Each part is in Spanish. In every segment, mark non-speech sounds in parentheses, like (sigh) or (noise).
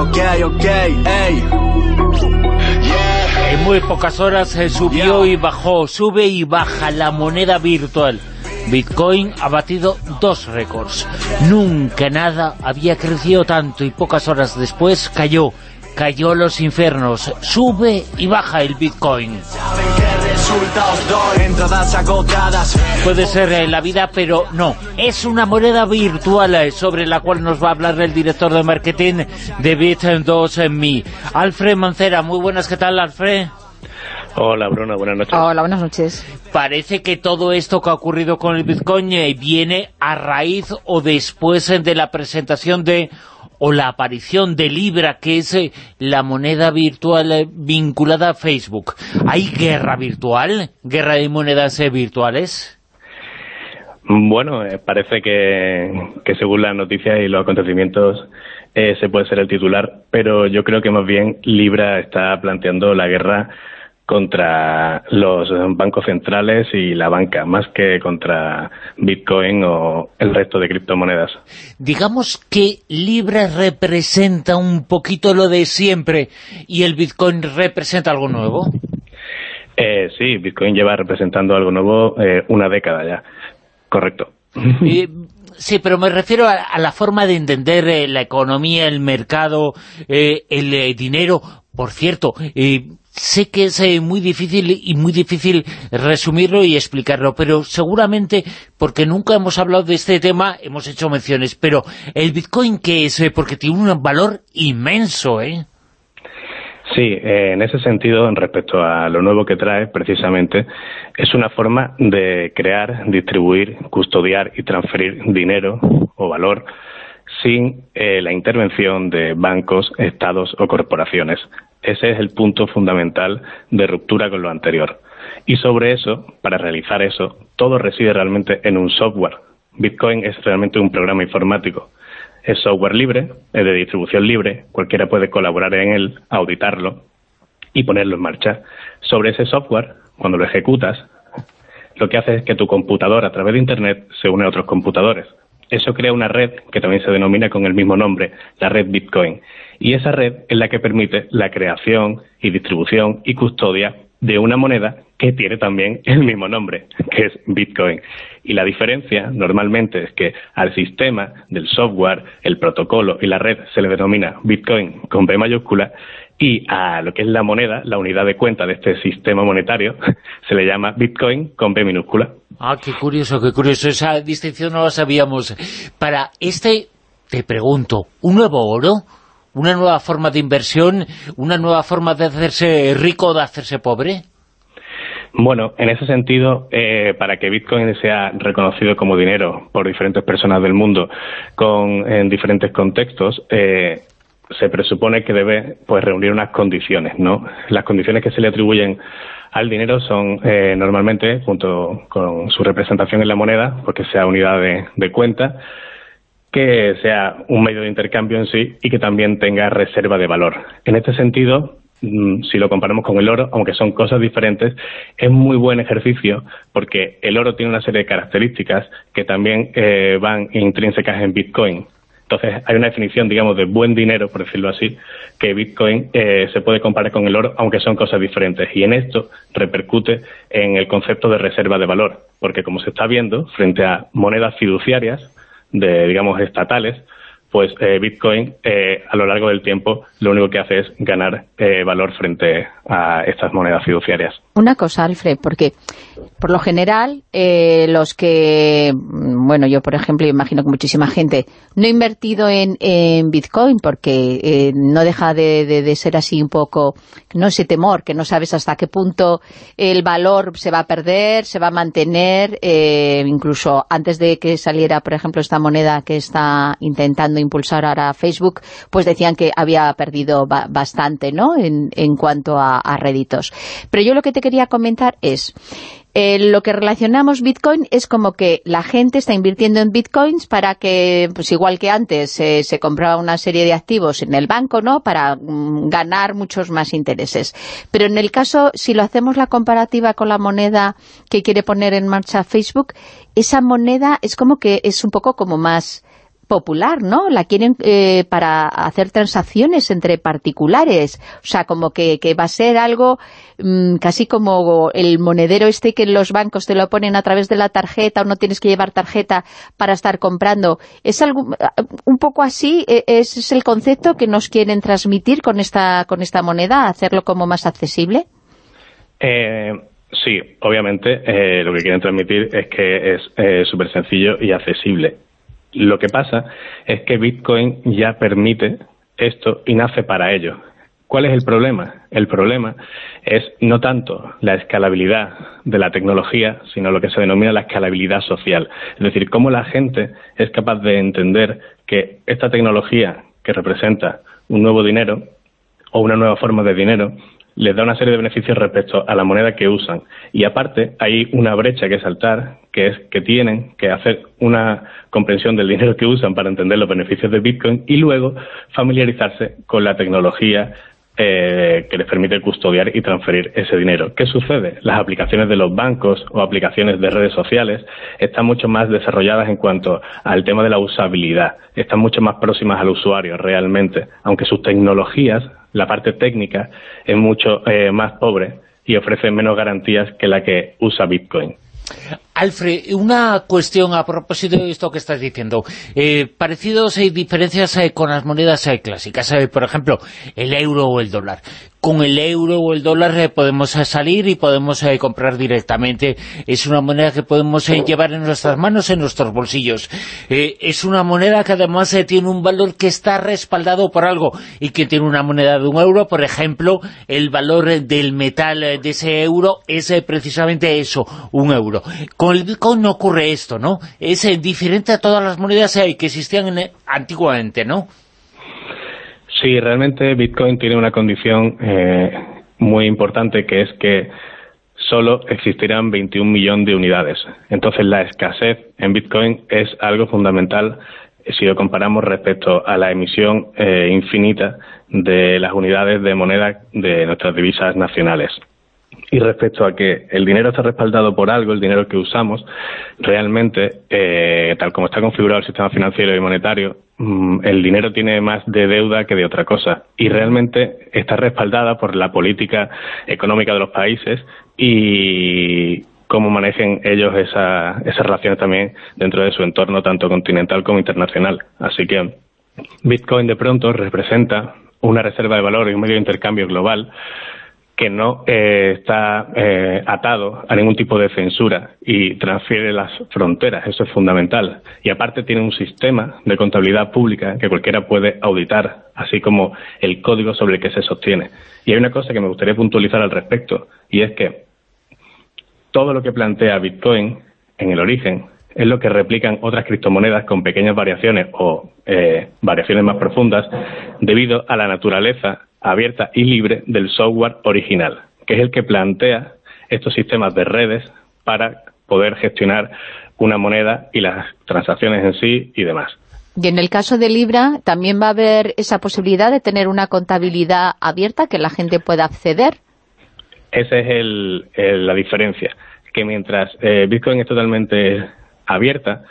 Ok, ok, ey. En muy pocas horas se subió y bajó, sube y baja la moneda virtual. Bitcoin ha batido dos récords. Nunca nada había crecido tanto y pocas horas después cayó. Cayó los infiernos. Sube y baja el Bitcoin. Puede ser en la vida, pero no. Es una moneda virtual eh, sobre la cual nos va a hablar el director de marketing de Bit2Me. Alfred Mancera, muy buenas, ¿qué tal, Alfred? Hola, Bruno, buenas noches. Hola, buenas noches. Parece que todo esto que ha ocurrido con el Bitcoin eh, viene a raíz o después eh, de la presentación de o la aparición de Libra, que es eh, la moneda virtual vinculada a Facebook. ¿Hay guerra virtual? ¿Guerra de monedas virtuales? Bueno, parece que, que, según las noticias y los acontecimientos eh, se puede ser el titular, pero yo creo que más bien Libra está planteando la guerra contra los bancos centrales y la banca, más que contra Bitcoin o el resto de criptomonedas. Digamos que Libra representa un poquito lo de siempre y el Bitcoin representa algo nuevo. Eh, sí, Bitcoin lleva representando algo nuevo eh, una década ya, correcto. (laughs) sí, pero me refiero a, la forma de entender eh, la economía, el mercado, el dinero. Por cierto, sé que es eh, muy difícil y muy difícil resumirlo y explicarlo, pero seguramente, porque nunca hemos hablado de este tema, hemos hecho menciones, pero el Bitcoin, ¿qué es? Eh, porque tiene un valor inmenso, ¿eh? Sí, eh, en ese sentido, respecto a lo nuevo que trae, precisamente, es una forma de crear, distribuir, custodiar y transferir dinero o valor sin la intervención de bancos, estados o corporaciones. Ese es el punto fundamental de ruptura con lo anterior. Y sobre eso, para realizar eso, todo reside realmente en un software. Bitcoin es realmente un programa informático. Es software libre, es de distribución libre, cualquiera puede colaborar en él, auditarlo y ponerlo en marcha. Sobre ese software, cuando lo ejecutas, lo que hace es que tu computador a través de Internet se une a otros computadores. Eso crea una red que también se denomina con el mismo nombre, la red Bitcoin. Y esa red es la que permite la creación y distribución y custodia de una moneda que tiene también el mismo nombre, que es Bitcoin. Y la diferencia normalmente es que al sistema del software, el protocolo y la red se le denomina Bitcoin con B mayúscula y a lo que es la moneda, la unidad de cuenta de este sistema monetario, (laughs) se le llama Bitcoin con B minúscula. Ah, qué curioso, qué curioso. Esa distinción no la sabíamos. Para este, te pregunto, ¿un nuevo oro? una nueva forma de inversión, una nueva forma de hacerse rico o de hacerse pobre? Bueno, en ese sentido, eh, para que Bitcoin sea reconocido como dinero por diferentes personas del mundo con, en diferentes contextos, eh, se presupone que debe pues reunir unas condiciones, ¿no? Las condiciones que se le atribuyen al dinero son eh, normalmente, junto con su representación en la moneda, porque sea unidad de, cuenta, que sea un medio de intercambio en sí y que también tenga reserva de valor. En este sentido, mm, si lo comparamos con el oro, aunque son cosas diferentes, es muy buen ejercicio porque el oro tiene una serie de características que también eh, van intrínsecas en Bitcoin. Entonces, hay una definición, digamos, de buen dinero, por decirlo así, que Bitcoin eh, se puede comparar con el oro, aunque son cosas diferentes. Y en esto repercute en el concepto de reserva de valor, porque como se está viendo, frente a monedas fiduciarias, de, digamos, estatales, pues eh, Bitcoin eh, a lo largo del tiempo lo único que hace es ganar eh, valor frente a estas monedas fiduciarias. Una cosa, Alfred, porque por lo general los que, mm, bueno, yo por ejemplo imagino que muchísima gente no ha invertido en, Bitcoin porque no deja de, ser así un poco, no ese temor, que no sabes hasta qué punto el valor se va a perder, se va a mantener, incluso antes de que saliera, por ejemplo, esta moneda que está intentando impulsar ahora Facebook, pues decían que había perdido bastante, ¿no?, en, cuanto a, réditos. Pero yo lo que te quería comentar es... Eh, lo que relacionamos Bitcoin es como que la gente está invirtiendo en Bitcoins para que, pues igual que antes, se compraba una serie de activos en el banco, ¿no?, para mm, ganar muchos más intereses. Pero en el caso, si lo hacemos la comparativa con la moneda que quiere poner en marcha Facebook, esa moneda es como que es un poco como más popular, ¿no? La quieren eh, para hacer transacciones entre particulares. O sea, como que, va a ser algo mm, casi como el monedero este que los bancos te lo ponen a través de la tarjeta o no tienes que llevar tarjeta para estar comprando. ¿Es algo, un poco así? ¿E, ¿Ese es el concepto que nos quieren transmitir con esta, con esta moneda? ¿Hacerlo como más accesible? Eh, sí, obviamente eh, lo que quieren transmitir es que es eh, súper sencillo y accesible. Lo que pasa es que Bitcoin ya permite esto y nace para ello. ¿Cuál es el problema? El problema es no tanto la escalabilidad de la tecnología, sino lo que se denomina la escalabilidad social. Es decir, cómo la gente es capaz de entender que esta tecnología que representa un nuevo dinero o una nueva forma de dinero les da una serie de beneficios respecto a la moneda que usan. Y aparte, hay una brecha que saltar, que es que tienen que hacer una comprensión del dinero que usan para entender los beneficios de Bitcoin y luego familiarizarse con la tecnología eh, que les permite custodiar y transferir ese dinero. ¿Qué sucede? Las aplicaciones de los bancos o aplicaciones de redes sociales están mucho más desarrolladas en cuanto al tema de la usabilidad, están mucho más próximas al usuario realmente, aunque sus tecnologías la parte técnica es mucho eh, más pobre y ofrece menos garantías que la que usa Bitcoin. Alfred, una cuestión a propósito de esto que estás diciendo. Eh, parecidos y diferencias eh, con las monedas eh, clásicas, por ejemplo, el euro o el dólar con el euro o el dólar podemos salir y podemos comprar directamente. Es una moneda que podemos llevar en nuestras manos, en nuestros bolsillos. es una moneda que además tiene un valor que está respaldado por algo y que tiene una moneda de un euro, por ejemplo, el valor del metal de ese euro es precisamente eso, un euro. El Bitcoin no ocurre esto, ¿no? Es diferente a todas las monedas que existían antiguamente, ¿no? Sí, realmente Bitcoin tiene una condición eh, muy importante que es que solo existirán 21 millones de unidades. Entonces la escasez en Bitcoin es algo fundamental si lo comparamos respecto a la emisión eh, infinita de las unidades de moneda de nuestras divisas nacionales. Y respecto a que el dinero está respaldado por algo, el dinero que usamos, realmente, eh, tal como está configurado el sistema financiero y monetario, mm, el dinero tiene más de deuda que de otra cosa. Y realmente está respaldada por la política económica de los países y cómo manejen ellos esa, esas relaciones también dentro de su entorno, tanto continental como internacional. Así que Bitcoin de pronto representa una reserva de valor y un medio de intercambio global que no eh, está eh, atado a ningún tipo de censura y transfiere las fronteras, eso es fundamental. Y aparte tiene un sistema de contabilidad pública que cualquiera puede auditar, así como el código sobre el que se sostiene. Y hay una cosa que me gustaría puntualizar al respecto, y es que todo lo que plantea Bitcoin en el origen es lo que replican otras criptomonedas con pequeñas variaciones o eh, variaciones más profundas debido a la naturaleza abierta y libre del software original, que es el que plantea estos sistemas de redes para poder gestionar una moneda y las transacciones en sí y demás. Y en el caso de Libra, ¿también va a haber esa posibilidad de tener una contabilidad abierta que la gente pueda acceder? Esa es la diferencia, que mientras eh, Bitcoin es totalmente abierta,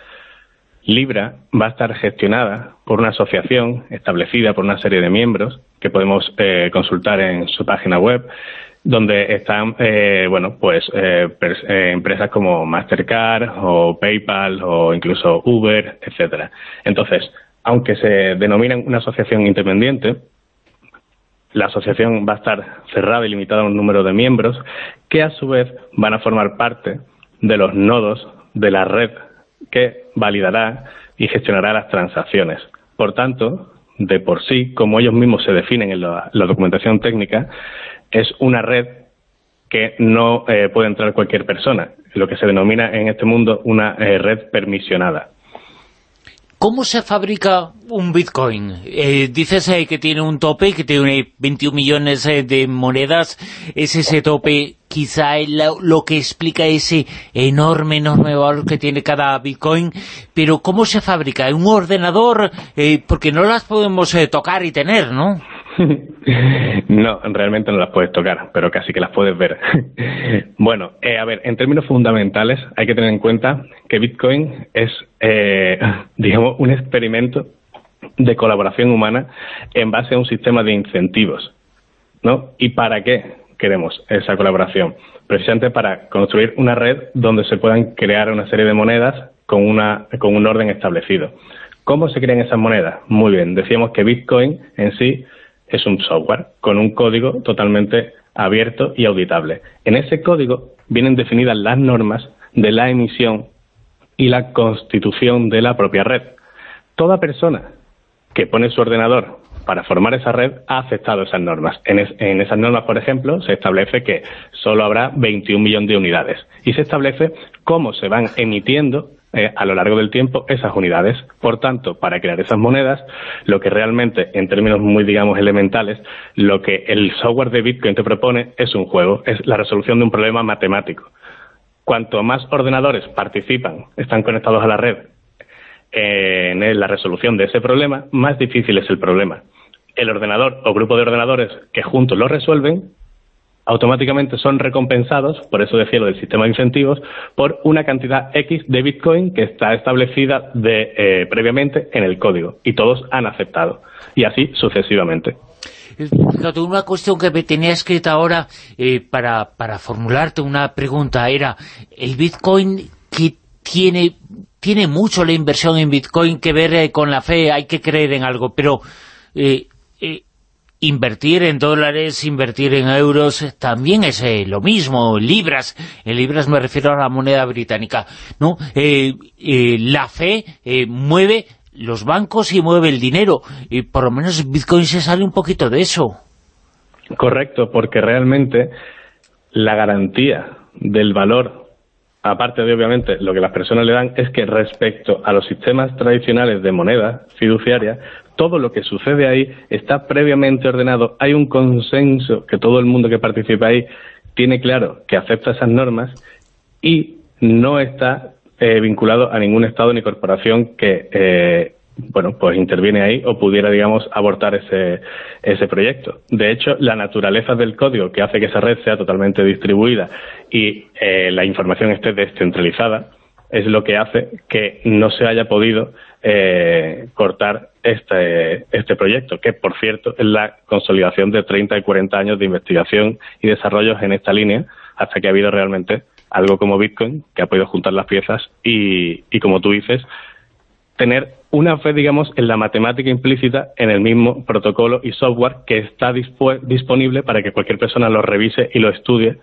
Libra va a estar gestionada por una asociación establecida por una serie de miembros que podemos eh, consultar en su página web donde están eh, bueno pues eh, empresas como Mastercard o PayPal o incluso Uber etcétera. Entonces aunque se denominan una asociación independiente la asociación va a estar cerrada y limitada a un número de miembros que a su vez van a formar parte de los nodos de la red que validará y gestionará las transacciones. Por tanto, de por sí, como ellos mismos se definen en la, documentación técnica, es una red que no eh, puede entrar cualquier persona, lo que se denomina en este mundo una eh, red permisionada. ¿Cómo se fabrica un Bitcoin? Eh, dices que tiene un tope, que tiene 21 millones de monedas. ¿Es ese tope quizá lo, que explica ese enorme, enorme valor que tiene cada Bitcoin? Pero ¿cómo se fabrica? ¿En un ordenador? Eh, porque no las podemos eh, tocar y tener, ¿no? (laughs) no, realmente no las puedes tocar, pero casi que las puedes ver. (laughs) bueno, eh, a ver, en términos fundamentales hay que tener en cuenta que Bitcoin es, eh, (laughs) digamos, un experimento de colaboración humana en base a un sistema de incentivos. ¿No? ¿Y para qué queremos esa colaboración? Precisamente para construir una red donde se puedan crear una serie de monedas con, una, con un orden establecido. ¿Cómo se crean esas monedas? Muy bien, decíamos que Bitcoin en sí es un software con un código totalmente abierto y auditable. En ese código vienen definidas las normas de la emisión y la constitución de la propia red. Toda persona que pone su ordenador para formar esa red ha aceptado esas normas. En, esas normas, por ejemplo, se establece que solo habrá 21 millones de unidades y se establece cómo se van emitiendo eh, a lo largo del tiempo esas unidades. Por tanto, para crear esas monedas, lo que realmente, en términos muy, digamos, elementales, lo que el software de Bitcoin te propone es un juego, es la resolución de un problema matemático. Cuanto más ordenadores participan, están conectados a la red en la resolución de ese problema, más difícil es el problema. El ordenador o grupo de ordenadores que juntos lo resuelven automáticamente son recompensados, por eso decía lo del sistema de incentivos, por una cantidad X de Bitcoin que está establecida de, eh, previamente en el código y todos han aceptado y así sucesivamente. Una cuestión que me tenía escrita ahora eh, para, para formularte una pregunta era, el Bitcoin que tiene, tiene mucho la inversión en Bitcoin que ver eh, con la fe, hay que creer en algo, pero eh, invertir en dólares, invertir en euros, también es eh, lo mismo, libras, en libras me refiero a la moneda británica, ¿no? Eh, eh, la fe mueve los bancos y mueve el dinero, y por lo menos Bitcoin se sale un poquito de eso. Correcto, porque realmente la garantía del valor aparte de obviamente lo que las personas le dan, es que respecto a los sistemas tradicionales de moneda fiduciaria, todo lo que sucede ahí está previamente ordenado, hay un consenso que todo el mundo que participa ahí tiene claro que acepta esas normas y no está eh, vinculado a ningún Estado ni corporación que eh, bueno, pues interviene ahí o pudiera, digamos, abortar ese, ese proyecto. De hecho, la naturaleza del código que hace que esa red sea totalmente distribuida y eh, la información esté descentralizada es lo que hace que no se haya podido eh, cortar este, este proyecto, que por cierto es la consolidación de 30 y 40 años de investigación y desarrollos en esta línea, hasta que ha habido realmente algo como Bitcoin, que ha podido juntar las piezas y, y como tú dices, tener una fe, digamos, en la matemática implícita en el mismo protocolo y software que está disponible para que cualquier persona lo revise y lo estudie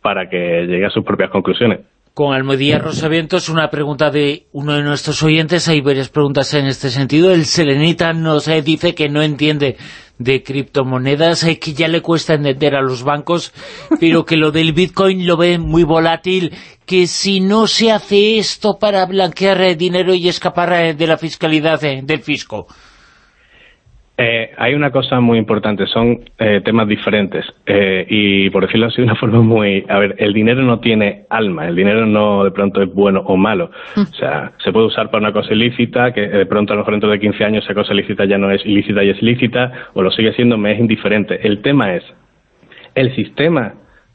para que llegue a sus propias conclusiones con Almodía Rosavientos, una pregunta de uno de nuestros oyentes, hay varias preguntas en este sentido. El Selenita nos eh, dice que no entiende de criptomonedas, eh, que ya le cuesta entender a los bancos, pero que lo del Bitcoin lo ve muy volátil, que si no se hace esto para blanquear eh, dinero y escapar de la fiscalidad del fisco. Eh, hay una cosa muy importante, son eh, temas diferentes eh, y por decirlo así de una (laughs) forma muy... A ver, el dinero no tiene alma, el dinero no de pronto es bueno o malo. Mm. O sea, se puede usar para una cosa ilícita, que de pronto a lo mejor dentro de 15 años esa cosa ilícita ya no es ilícita y es lícita, o lo sigue siendo, me es indiferente. El tema es, el sistema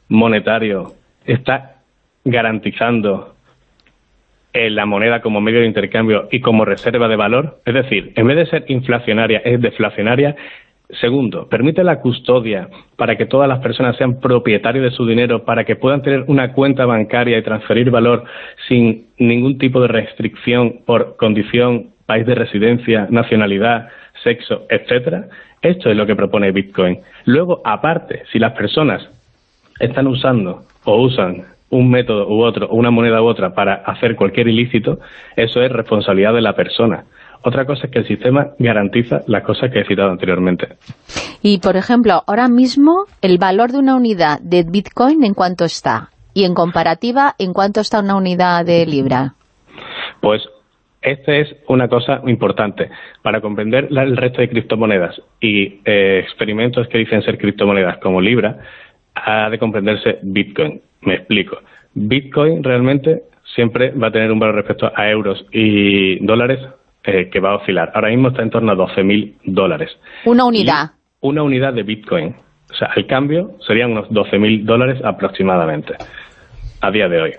monetario está garantizando la moneda como medio de intercambio y como reserva de valor? Es decir, en vez de ser inflacionaria, es deflacionaria. Segundo, permite la custodia para que todas las personas sean propietarios de su dinero, para que puedan tener una cuenta bancaria y transferir valor sin ningún tipo de restricción por condición, país de residencia, nacionalidad, sexo, etcétera. Esto es lo que propone Bitcoin. Luego, aparte, si las personas están usando o usan un método u otro, una moneda u otra para hacer cualquier ilícito, eso es responsabilidad de la persona. Otra cosa es que el sistema garantiza las cosas que he citado anteriormente. Y, por ejemplo, ahora mismo el valor de una unidad de Bitcoin, ¿en cuánto está? Y en comparativa, ¿en cuánto está una unidad de Libra? Pues esta es una cosa importante. Para comprender el resto de criptomonedas y eh, experimentos que dicen ser criptomonedas como Libra, ha de comprenderse Bitcoin. Me explico. Bitcoin realmente siempre va a tener un valor respecto a euros y dólares eh, que va a oscilar. Ahora mismo está en torno a 12.000 dólares. Una unidad. una unidad de Bitcoin. O sea, el cambio serían unos 12.000 dólares aproximadamente a día de hoy.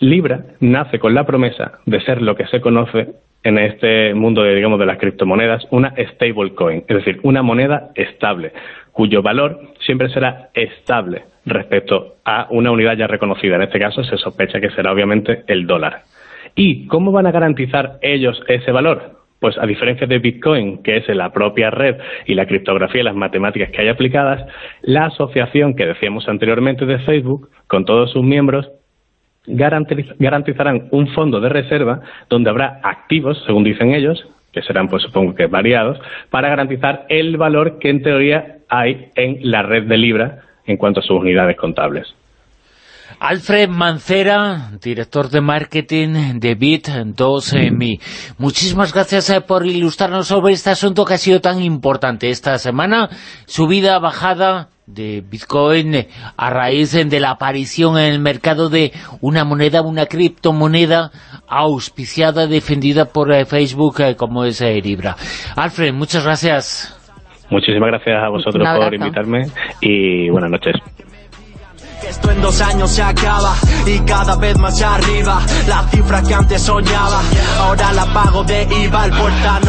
Libra nace con la promesa de ser lo que se conoce en este mundo de, digamos, de las criptomonedas, una stablecoin, es decir, una moneda estable, cuyo valor siempre será estable respecto a una unidad ya reconocida. En este caso se sospecha que será obviamente el dólar. ¿Y cómo van a garantizar ellos ese valor? Pues a diferencia de Bitcoin, que es la propia red y la criptografía y las matemáticas que hay aplicadas, la asociación que decíamos anteriormente de Facebook, con todos sus miembros, garantizarán un fondo de reserva donde habrá activos, según dicen ellos, que serán, pues supongo que variados, para garantizar el valor que en teoría hay en la red de Libra en cuanto a sus unidades contables. Alfred Mancera, director de marketing de Bit2Me. Muchísimas gracias eh, por ilustrarnos sobre este asunto que ha sido tan importante esta semana. Subida, bajada de Bitcoin eh, a raíz de la aparición en el mercado de una moneda, una criptomoneda auspiciada, defendida por eh, Facebook como es Libra. Alfred, muchas gracias. Muchísimas gracias a vosotros por invitarme y buenas noches esto en dos años se acaba y cada vez más arriba la cifra que antes soñaba ahora la pago de IVA el portal